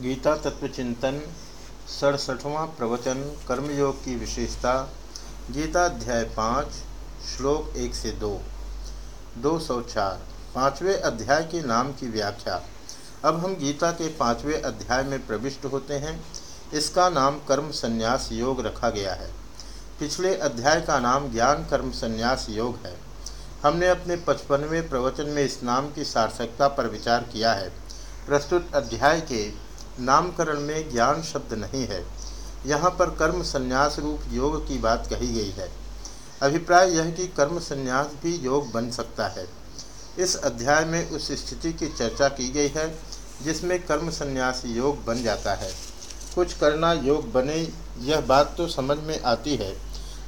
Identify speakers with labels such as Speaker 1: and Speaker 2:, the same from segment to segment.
Speaker 1: गीता तत्व चिंतन सड़सठवां प्रवचन, कर्मयोग की विशेषता, गीता अध्याय पाँच, श्लोक एक से दो दो सौ चार, पाँचवें अध्याय के नाम की व्याख्या। अब हम गीता के पाँचवें अध्याय में प्रविष्ट होते हैं। इसका नाम कर्म संन्यास योग रखा गया है। पिछले अध्याय का नाम ज्ञान कर्म संन्यास योग है। हमने अपने पचपनवें प्रवचन में इस नाम की सार्थकता पर विचार किया है। प्रस्तुत अध्याय के नामकरण में ज्ञान शब्द नहीं है। यहाँ पर कर्म संन्यास रूप योग की बात कही गई है। अभिप्राय यह कि कर्म संन्यास भी योग बन सकता है। इस अध्याय में उस स्थिति की चर्चा की गई है, जिसमें कर्म संन्यास योग बन जाता है। कुछ करना योग बने, यह बात तो समझ में आती है,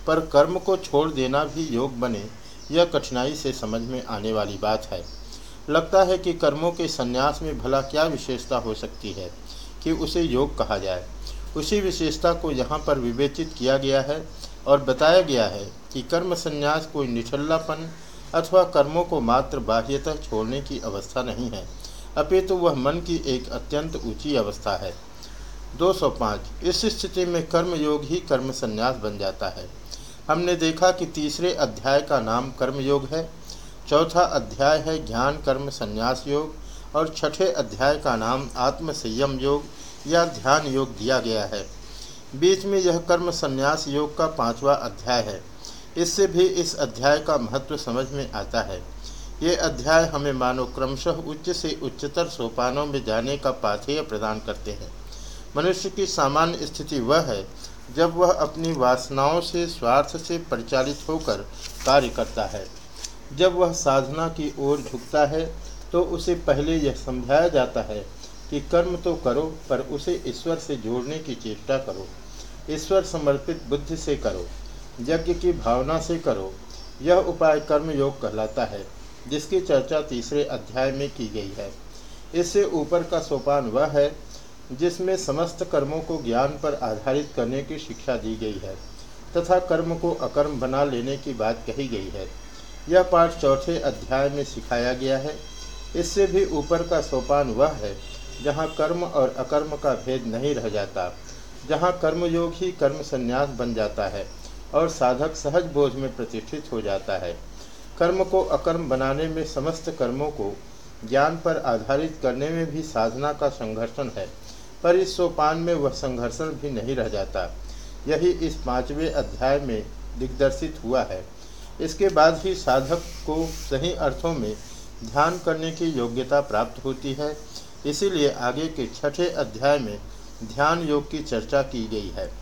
Speaker 1: पर कर्म को छोड़ देना भी योग बने, यह कठिनाई से समझ में आने वाली बात है। लगता है कि कर्मों के संन्यास में भला क्या विशेषता हो सकती है। कि उसे योग कहा जाए। उसी विशेषता को यहाँ पर विवेचित किया गया है और बताया गया है कि कर्म संन्यास कोई निठल्लापन अथवा कर्मों को मात्र बाह्यतः छोड़ने की अवस्था नहीं है। अपितु तो वह मन की एक अत्यंत ऊँची अवस्था है। 205 इस स्थिति में कर्म योग ही कर्म संन्यास बन जाता है। हमने देखा कि तीसरे अध्याय का नाम कर्म योग है। चौथा अध्याय है ज्ञान कर्म संन्यास योग। और छठे अध्याय का नाम आत्म संयम योग या ध्यान योग दिया गया है। बीच में यह कर्म संन्यास योग का पांचवा अध्याय है। इससे भी इस अध्याय का महत्व समझ में आता है। ये अध्याय हमें मानव क्रमशः उच्च से उच्चतर सोपानों में जाने का पाथेय प्रदान करते हैं। मनुष्य की सामान्य स्थिति वह है, जब वह अपनी वासनाओं से, स्वार्थ से परिचालित होकर कार्य करता है। जब वह साधना की ओर झुकता है तो उसे पहले यह समझाया जाता है कि कर्म तो करो, पर उसे ईश्वर से जोड़ने की चेष्टा करो। ईश्वर समर्पित बुद्धि से करो, यज्ञ की भावना से करो। यह उपाय कर्म योग कहलाता है, जिसकी चर्चा तीसरे अध्याय में की गई है। इससे ऊपर का सोपान वह है, जिसमें समस्त कर्मों को ज्ञान पर आधारित करने की शिक्षा दी गई है, तथा कर्म को अकर्म बना लेने की बात कही गई है। यह पाठ चौथे अध्याय में सिखाया गया है इससे भी ऊपर का सोपान वह है, जहाँ कर्म और अकर्म का भेद नहीं रह जाता, जहाँ कर्मयोग ही कर्म संन्यास बन जाता है और साधक सहज बोझ में प्रतिष्ठित हो जाता है। कर्म को अकर्म बनाने में समस्त कर्मों को ज्ञान पर आधारित करने में भी साधना का संघर्षण है, पर इस सोपान में वह संघर्षण भी नहीं रह जाता। यही इस पाँचवें अध्याय में दिग्दर्शित हुआ है। इसके बाद ही साधक को सही अर्थों में ध्यान करने की योग्यता प्राप्त होती है। इसीलिए आगे के छठे अध्याय में ध्यान योग की चर्चा की गई है।